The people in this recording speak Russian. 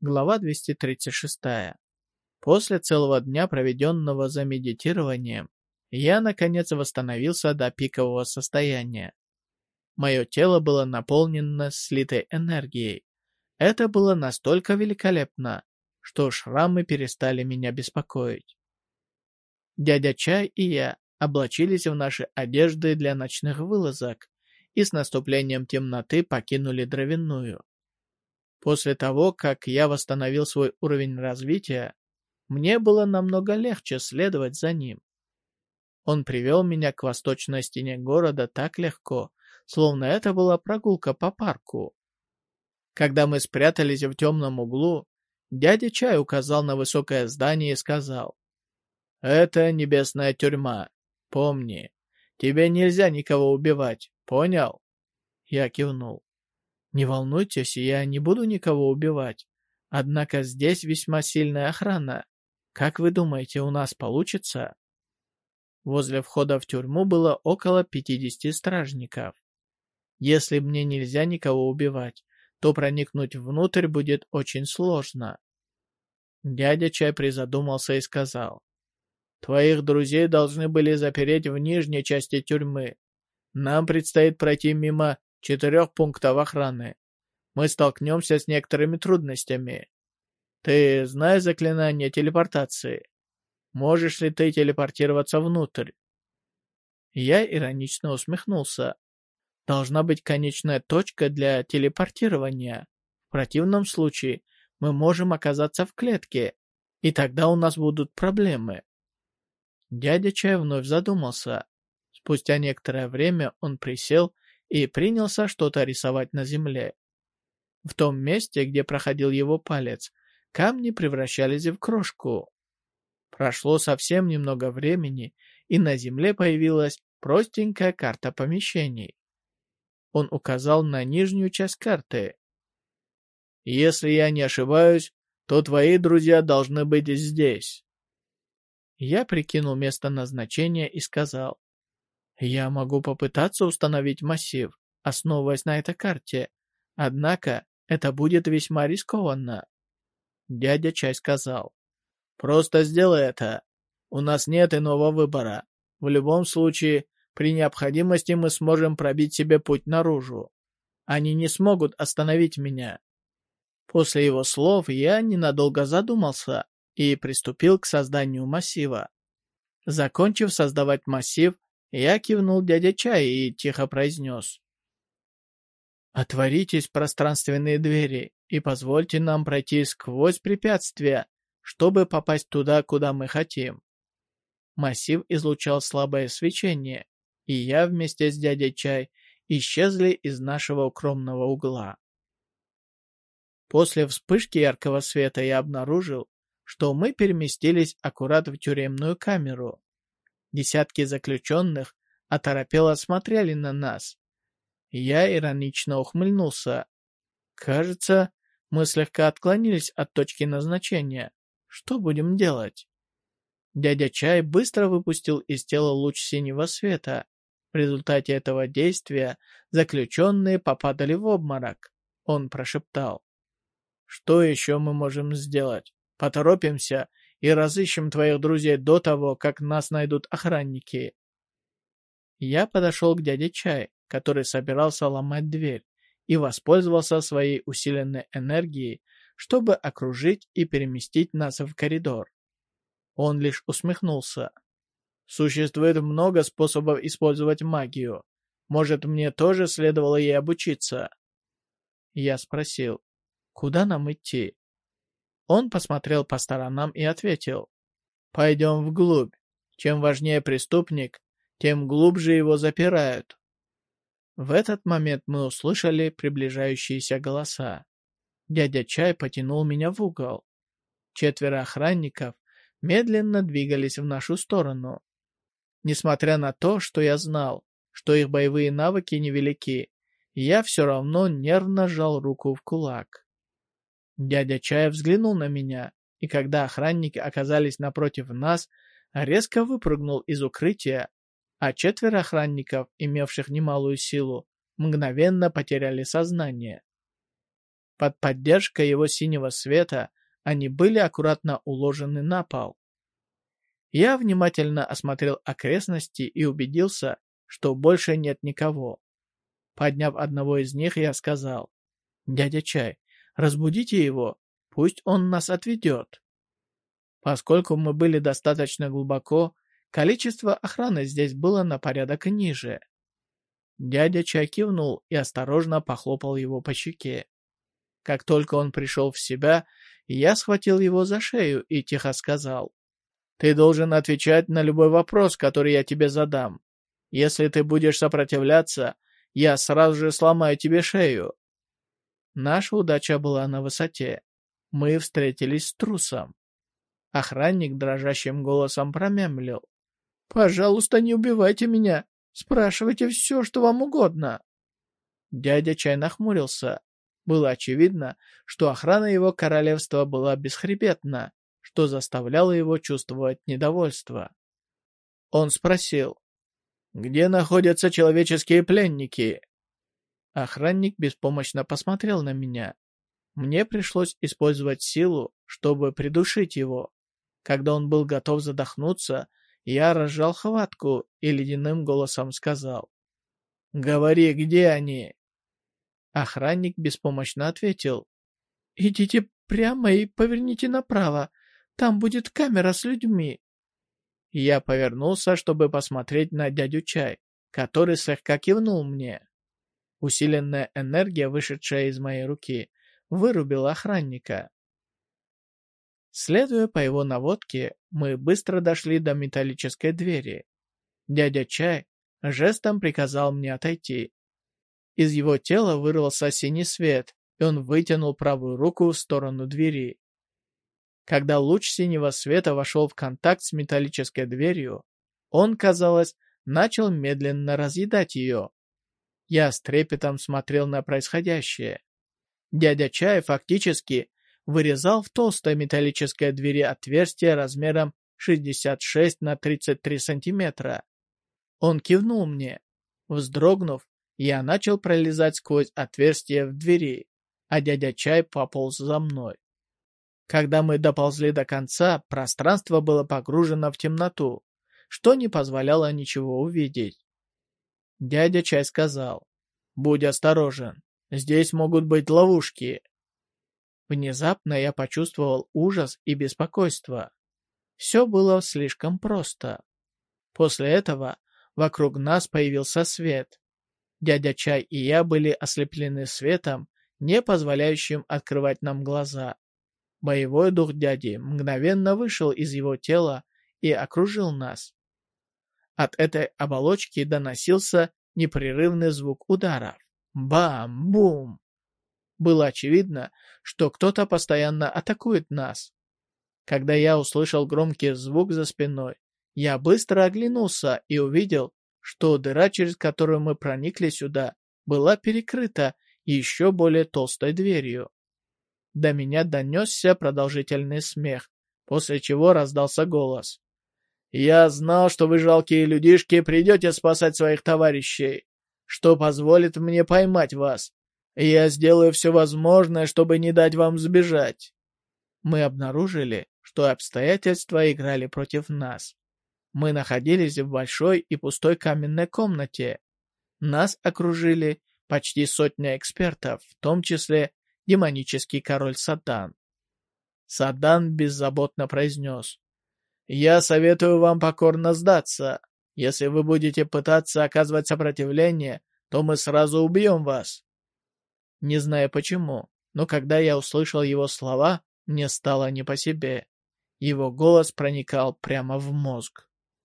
Глава 236. После целого дня, проведенного за медитированием, я, наконец, восстановился до пикового состояния. Мое тело было наполнено слитой энергией. Это было настолько великолепно, что шрамы перестали меня беспокоить. Дядя Чай и я облачились в наши одежды для ночных вылазок и с наступлением темноты покинули дровяную. После того, как я восстановил свой уровень развития, мне было намного легче следовать за ним. Он привел меня к восточной стене города так легко, словно это была прогулка по парку. Когда мы спрятались в темном углу, дядя Чай указал на высокое здание и сказал, «Это небесная тюрьма. Помни, тебе нельзя никого убивать, понял?» Я кивнул. Не волнуйтесь, я не буду никого убивать. Однако здесь весьма сильная охрана. Как вы думаете, у нас получится? Возле входа в тюрьму было около 50 стражников. Если мне нельзя никого убивать, то проникнуть внутрь будет очень сложно. Дядя Чай призадумался и сказал. Твоих друзей должны были запереть в нижней части тюрьмы. Нам предстоит пройти мимо четырех пунктов охраны. Мы столкнемся с некоторыми трудностями. Ты знаешь заклинание телепортации? Можешь ли ты телепортироваться внутрь? Я иронично усмехнулся. Должна быть конечная точка для телепортирования. В противном случае мы можем оказаться в клетке, и тогда у нас будут проблемы. Дядя Чай вновь задумался. Спустя некоторое время он присел и принялся что-то рисовать на земле. В том месте, где проходил его палец, камни превращались в крошку. Прошло совсем немного времени, и на земле появилась простенькая карта помещений. Он указал на нижнюю часть карты. «Если я не ошибаюсь, то твои друзья должны быть здесь». Я прикинул место назначения и сказал, я могу попытаться установить массив, основываясь на этой карте. Однако, это будет весьма рискованно. Дядя Чай сказал. Просто сделай это. У нас нет иного выбора. В любом случае, при необходимости мы сможем пробить себе путь наружу. Они не смогут остановить меня. После его слов я ненадолго задумался и приступил к созданию массива. Закончив создавать массив, я кивнул дядя Чай и тихо произнес. «Отворитесь пространственные двери и позвольте нам пройти сквозь препятствия, чтобы попасть туда, куда мы хотим». Массив излучал слабое свечение, и я вместе с дядей Чай исчезли из нашего укромного угла. После вспышки яркого света я обнаружил, что мы переместились аккурат в тюремную камеру. Десятки заключенных оторопело смотрели на нас. Я иронично ухмыльнулся. Кажется, мы слегка отклонились от точки назначения. Что будем делать? Дядя Чай быстро выпустил из тела луч синего света. В результате этого действия заключенные попадали в обморок. Он прошептал. «Что еще мы можем сделать? Поторопимся и разыщем твоих друзей до того, как нас найдут охранники». Я подошел к дяде Чай, который собирался ломать дверь, и воспользовался своей усиленной энергией, чтобы окружить и переместить нас в коридор. Он лишь усмехнулся. «Существует много способов использовать магию. Может, мне тоже следовало ей обучиться?» Я спросил, «Куда нам идти?» Он посмотрел по сторонам и ответил. «Пойдем вглубь. Чем важнее преступник, тем глубже его запирают». В этот момент мы услышали приближающиеся голоса. Дядя Чай потянул меня в угол. Четверо охранников медленно двигались в нашу сторону. Несмотря на то, что я знал, что их боевые навыки невелики, я все равно нервно сжал руку в кулак. Дядя Чая взглянул на меня, и когда охранники оказались напротив нас, резко выпрыгнул из укрытия, а четверо охранников, имевших немалую силу, мгновенно потеряли сознание. Под поддержкой его синего света они были аккуратно уложены на пол. Я внимательно осмотрел окрестности и убедился, что больше нет никого. Подняв одного из них, я сказал, «Дядя Чай, разбудите его, пусть он нас отведет». Поскольку мы были достаточно глубоко, количество охраны здесь было на порядок ниже. Дядя Чай кивнул и осторожно похлопал его по щеке. Как только он пришел в себя, я схватил его за шею и тихо сказал, «Ты должен отвечать на любой вопрос, который я тебе задам. Если ты будешь сопротивляться, я сразу же сломаю тебе шею». Наша удача была на высоте. Мы встретились с трусом. Охранник дрожащим голосом промямлил. «Пожалуйста, не убивайте меня. Спрашивайте все, что вам угодно». Дядя Чай нахмурился. Было очевидно, что охрана его королевства была бесхребетна, что заставляло его чувствовать недовольство. Он спросил, «Где находятся человеческие пленники?» Охранник беспомощно посмотрел на меня. Мне пришлось использовать силу, чтобы придушить его. Когда он был готов задохнуться, я разжал хватку и ледяным голосом сказал. «Говори, где они?» Охранник беспомощно ответил. «Идите прямо и поверните направо. Там будет камера с людьми». Я повернулся, чтобы посмотреть на дядю Чай, который слегка кивнул мне. Усиленная энергия, вышедшая из моей руки, вырубила охранника. Следуя по его наводке, мы быстро дошли до металлической двери. Дядя Чай жестом приказал мне отойти. Из его тела вырвался синий свет, и он вытянул правую руку в сторону двери. Когда луч синего света вошел в контакт с металлической дверью, он, казалось, начал медленно разъедать ее. Я с трепетом смотрел на происходящее. Дядя Чай фактически вырезал в толстой металлической двери отверстие размером 66 на 33 сантиметра. Он кивнул мне. Вздрогнув, я начал пролезать сквозь отверстие в двери, а дядя Чай пополз за мной. Когда мы доползли до конца, пространство было погружено в темноту, что не позволяло ничего увидеть. Дядя Чай сказал, «Будь осторожен, здесь могут быть ловушки». Внезапно я почувствовал ужас и беспокойство. Все было слишком просто. После этого вокруг нас появился свет. Дядя Чай и я были ослеплены светом, не позволяющим открывать нам глаза. Боевой дух дяди мгновенно вышел из его тела и окружил нас. От этой оболочки доносился непрерывный звук ударов. Бам! Бум! Было очевидно, что кто-то постоянно атакует нас. Когда я услышал громкий звук за спиной, я быстро оглянулся и увидел, что дыра, через которую мы проникли сюда, была перекрыта еще более толстой дверью. До меня донесся продолжительный смех, после чего раздался голос. «Я знал, что вы, жалкие людишки, придете спасать своих товарищей, что позволит мне поймать вас. Я сделаю все возможное, чтобы не дать вам сбежать». Мы обнаружили, что обстоятельства играли против нас. Мы находились в большой и пустой каменной комнате. Нас окружили почти сотня экспертов, в том числе демонический король Садан. Садан беззаботно произнес. «Я советую вам покорно сдаться. Если вы будете пытаться оказывать сопротивление, то мы сразу убьем вас. Не знаю почему, но когда я услышал его слова, мне стало не по себе. Его голос проникал прямо в мозг.